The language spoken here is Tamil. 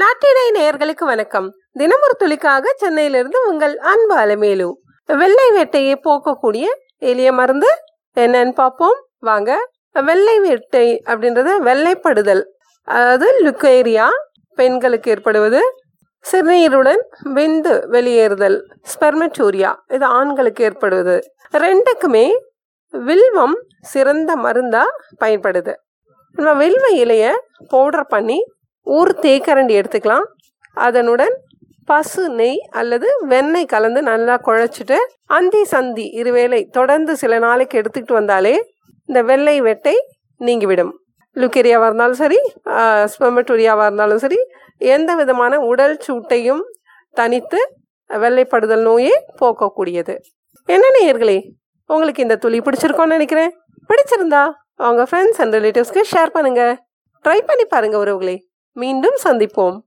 நாட்டினை நேயர்களுக்கு வணக்கம். தினமொரு துளிக்காக சென்னையிலிருந்து உங்கள் அன்பு அலமேலு. வெள்ளை வேட்டையை போக்கக்கூடிய எளிய மருந்து என்னன்னு பார்ப்போம். வாங்க. வெள்ளை வேட்டை அப்படின்றது வெள்ளைப்படுதல். அதாவது லுக்கேரியா பெண்களுக்கு ஏற்படுவது. சிறுநீருடன் விந்து வெளியேறுதல் ஸ்பெர்மச்சூரியா இது ஆண்களுக்கு ஏற்படுவது. ரெண்டுக்குமே வில்வம் சிறந்த மருந்தா பயன்படுது. நம்ம வில்வ இலையை பவுடர் பண்ணி ஒரு தேக்கரண்டி எடுத்துக்கலாம். அதனுடன் பசு நெய் அல்லது வெண்ணெய் கலந்து நல்லா குழைச்சிட்டு அந்தி சந்தி இருவேளை தொடர்ந்து சில நாளைக்கு எடுத்துக்கிட்டு வந்தாலே இந்த வெள்ளை வெட்டை நீங்கிவிடும். லுக்கேரியாவாக இருந்தாலும் சரி ஸ்பெமட்டூரியாவாக இருந்தாலும் சரி எந்த விதமான உடல் சூட்டையும் தனித்து வெள்ளைப்படுதல் நோயை போக்கக்கூடியது. என்ன நேயர்களே உங்களுக்கு இந்த துளி பிடிச்சிருக்கோன்னு நினைக்கிறேன். பிடிச்சிருந்தா அவங்க ஃப்ரெண்ட்ஸ் அண்ட் ரிலேட்டிவ்ஸ்க்கு ஷேர் பண்ணுங்கள் ட்ரை பண்ணி பாருங்கள் உறவுகளே. மீண்டும் சந்திப்போம்.